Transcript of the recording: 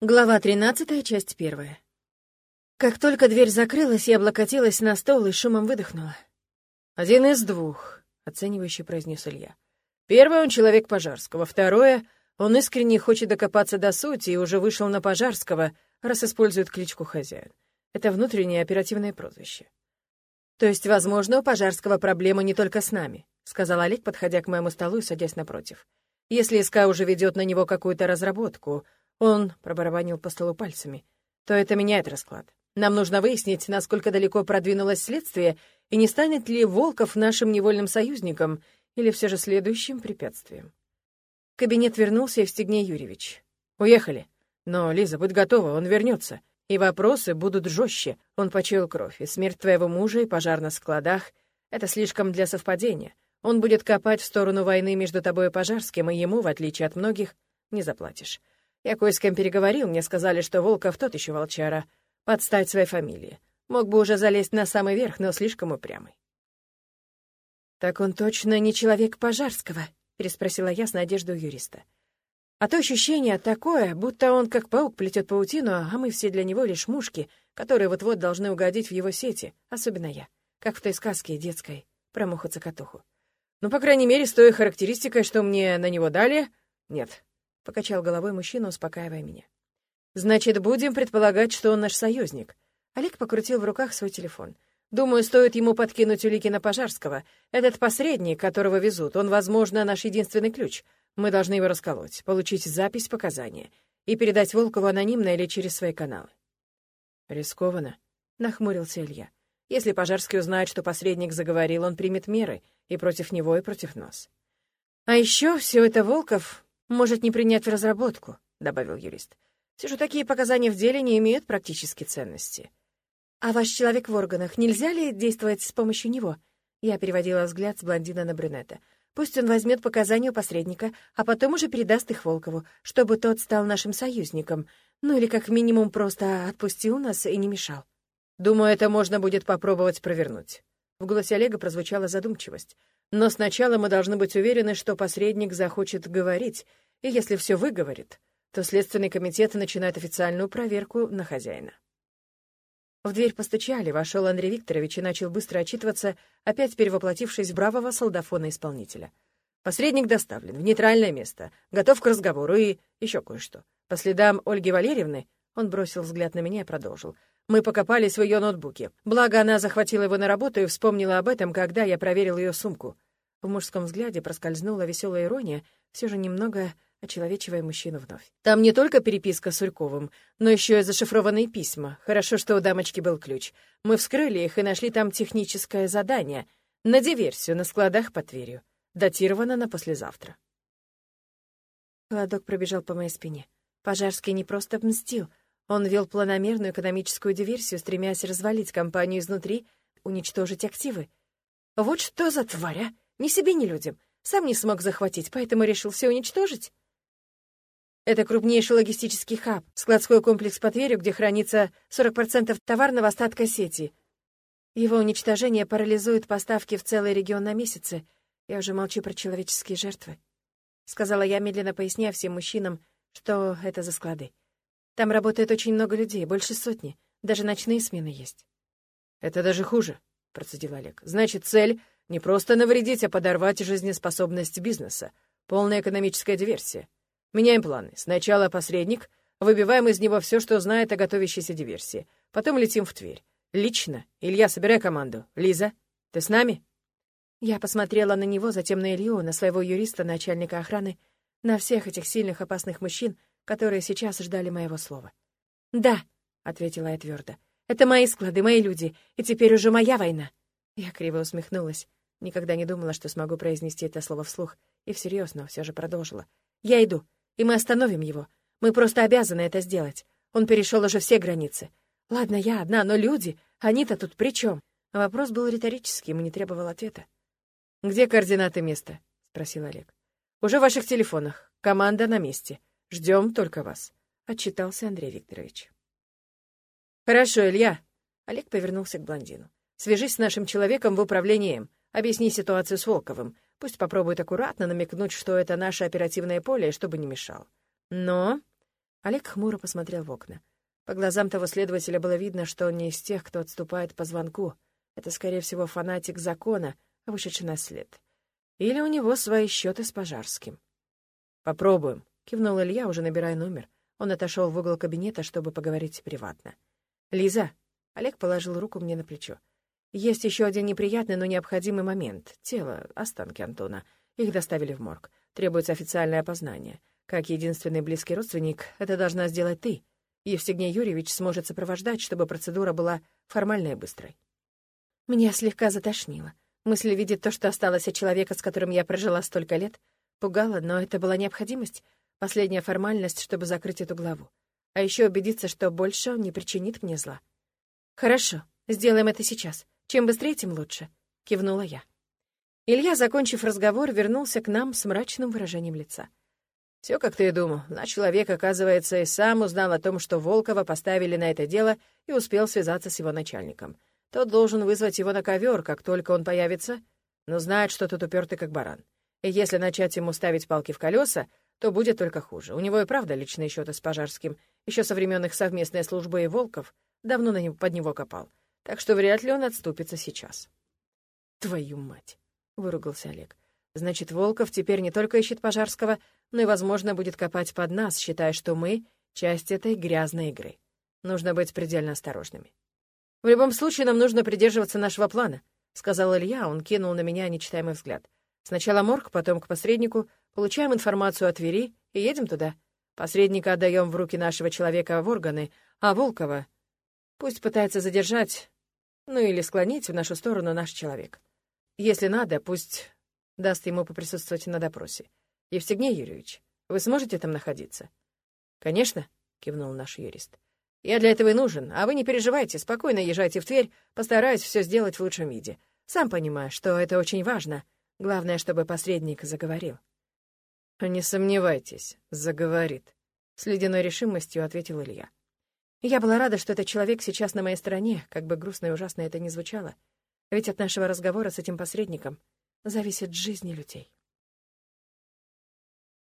Глава 13, часть первая. Как только дверь закрылась, я облокотилась на стол и шумом выдохнула. «Один из двух», — оценивающе произнес Илья. «Первое — он человек Пожарского. Второе — он искренне хочет докопаться до сути и уже вышел на Пожарского, раз использует кличку хозяин. Это внутреннее оперативное прозвище». «То есть, возможно, у Пожарского проблема не только с нами», — сказал Олег, подходя к моему столу и садясь напротив. «Если СК уже ведет на него какую-то разработку, он пробарабанил по столу пальцами. То это меняет расклад. Нам нужно выяснить, насколько далеко продвинулось следствие, и не станет ли Волков нашим невольным союзником или все же следующим препятствием. В кабинет вернулся Евстигней Юрьевич. «Уехали. Но, Лиза, будь готова, он вернется. И вопросы будут жестче. Он почуял кровь, и смерть твоего мужа, и пожар на складах. Это слишком для совпадения. Он будет копать в сторону войны между тобой и Пожарским, и ему, в отличие от многих, не заплатишь. Я кое с кем переговорил, мне сказали, что Волков тот еще волчара. Подстать своей фамилии. Мог бы уже залезть на самый верх, но слишком упрямый. «Так он точно не человек Пожарского?» — переспросила я с надеждой юриста. А то ощущение такое, будто он как паук плетет паутину, а мы все для него лишь мушки, которые вот-вот должны угодить в его сети, особенно я, как в той сказке детской про муху-цокотуху. Ну, по крайней мере, с той характеристикой, что мне на него дали, нет, — покачал головой мужчина, успокаивая меня. «Значит, будем предполагать, что он наш союзник». Олег покрутил в руках свой телефон. «Думаю, стоит ему подкинуть улики на Пожарского. Этот посредник, которого везут, он, возможно, наш единственный ключ. Мы должны его расколоть, получить запись показания и передать Волкову анонимно или через свои каналы». «Рискованно», — нахмурился Илья. «Если Пожарский узнает, что посредник заговорил, он примет меры и против него, и против нас». «А еще все это Волков может не принять в разработку», — добавил юрист. «Все же такие показания в деле не имеют практической ценности». «А ваш человек в органах, нельзя ли действовать с помощью него?» Я переводила взгляд с блондина на брюнета. «Пусть он возьмет показания у посредника, а потом уже передаст их Волкову, чтобы тот стал нашим союзником, ну или как минимум просто отпустил нас и не мешал». «Думаю, это можно будет попробовать провернуть». В голосе Олега прозвучала задумчивость. Но сначала мы должны быть уверены, что посредник захочет говорить, и если все выговорит, то Следственный комитет начинает официальную проверку на хозяина. В дверь постучали, вошел Андрей Викторович и начал быстро отчитываться, опять перевоплотившись в бравого солдафона-исполнителя. Посредник доставлен в нейтральное место, готов к разговору и еще кое-что. По следам Ольги Валерьевны, он бросил взгляд на меня и продолжил. Мы покопались в ее ноутбуке. Благо, она захватила его на работу и вспомнила об этом, когда я проверил ее сумку. В мужском взгляде проскользнула веселая ирония, все же немного очеловечивая мужчину вновь. Там не только переписка с Урьковым, но еще и зашифрованные письма. Хорошо, что у дамочки был ключ. Мы вскрыли их и нашли там техническое задание на диверсию на складах под Тверью. Датировано на послезавтра. Холодок пробежал по моей спине. Пожарский не просто мстил, он вел планомерную экономическую диверсию, стремясь развалить компанию изнутри, уничтожить активы. Вот что за тварь, а? Ни себе, ни людям. Сам не смог захватить, поэтому решил все уничтожить. Это крупнейший логистический хаб, складской комплекс по Тверю, где хранится 40% товарного остатка сети. Его уничтожение парализует поставки в целый регион на месяцы. Я уже молчу про человеческие жертвы. Сказала я, медленно поясняя всем мужчинам, что это за склады. Там работает очень много людей, больше сотни. Даже ночные смены есть. «Это даже хуже», — процедил Олег. «Значит, цель — не просто навредить, а подорвать жизнеспособность бизнеса. Полная экономическая диверсия. Меняем планы. Сначала посредник, выбиваем из него все, что знает о готовящейся диверсии. Потом летим в Тверь. Лично. Илья, собирай команду. Лиза, ты с нами?» Я посмотрела на него, затем на Илью, на своего юриста, начальника охраны, на всех этих сильных опасных мужчин, которые сейчас ждали моего слова. «Да», — ответила я твердо, — «это мои склады, мои люди, и теперь уже моя война». Я криво усмехнулась. Никогда не думала, что смогу произнести это слово вслух, и всерьез, но все же продолжила. «Я иду, и мы остановим его. Мы просто обязаны это сделать. Он перешел уже все границы. Ладно, я одна, но люди, они-то тут при чем? Вопрос был риторическим и не требовал ответа. «Где координаты места?» — спросил Олег. «Уже в ваших телефонах. Команда на месте. Ждем только вас», — отчитался Андрей Викторович. «Хорошо, Илья». Олег повернулся к блондину. «Свяжись с нашим человеком в управлении. Объясни ситуацию с Волковым. Пусть попробует аккуратно намекнуть, что это наше оперативное поле, чтобы не мешал. Но Олег хмуро посмотрел в окна. По глазам того следователя было видно, что он не из тех, кто отступает по звонку. Это, скорее всего, фанатик закона, вышедший на след. Или у него свои счеты с Пожарским. «Попробуем», — кивнул Илья, уже набирая номер. Он отошел в угол кабинета, чтобы поговорить приватно. «Лиза», — Олег положил руку мне на плечо. «Есть еще один неприятный, но необходимый момент. Тело, останки Антона. Их доставили в морг. Требуется официальное опознание. Как единственный близкий родственник, это должна сделать ты. Евстигней Юрьевич сможет сопровождать, чтобы процедура была формальной и быстрой». Меня слегка затошнило. Мысль видеть то, что осталось от человека, с которым я прожила столько лет, пугала, но это была необходимость, последняя формальность, чтобы закрыть эту главу. А еще убедиться, что больше он не причинит мне зла. «Хорошо, сделаем это сейчас. Чем быстрее, тем лучше», — кивнула я. Илья, закончив разговор, вернулся к нам с мрачным выражением лица. Все, как ты и думал. Наш человек, оказывается, и сам узнал о том, что Волкова поставили на это дело и успел связаться с его начальником. Тот должен вызвать его на ковер, как только он появится, но знает, что тот упертый как баран. И если начать ему ставить палки в колеса, то будет только хуже. У него и правда личные счеты с Пожарским. Еще со времен их совместной службы и Волков давно на него, под него копал. Так что вряд ли он отступится сейчас. «Твою мать!» — выругался Олег. «Значит, Волков теперь не только ищет Пожарского, но и, возможно, будет копать под нас, считая, что мы — часть этой грязной игры. Нужно быть предельно осторожными. «В любом случае, нам нужно придерживаться нашего плана», — сказал Илья, он кинул на меня нечитаемый взгляд. «Сначала морг, потом к посреднику, получаем информацию о Твери и едем туда. Посредника отдаем в руки нашего человека в органы, а Волкова пусть пытается задержать, ну или склонить в нашу сторону наш человек. Если надо, пусть даст ему поприсутствовать на допросе. Евстигней Юрьевич, вы сможете там находиться?» «Конечно», — кивнул наш юрист. Я для этого и нужен, а вы не переживайте, спокойно езжайте в Тверь, постараюсь все сделать в лучшем виде. Сам понимаю, что это очень важно. Главное, чтобы посредник заговорил». «Не сомневайтесь, заговорит», — с ледяной решимостью ответил Илья. Я была рада, что этот человек сейчас на моей стороне, как бы грустно и ужасно это ни звучало. Ведь от нашего разговора с этим посредником зависит жизнь людей.